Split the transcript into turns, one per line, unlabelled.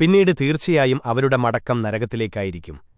പിന്നീട് തീർച്ചയായും അവരുടെ മടക്കം നരകത്തിലേക്കായിരിക്കും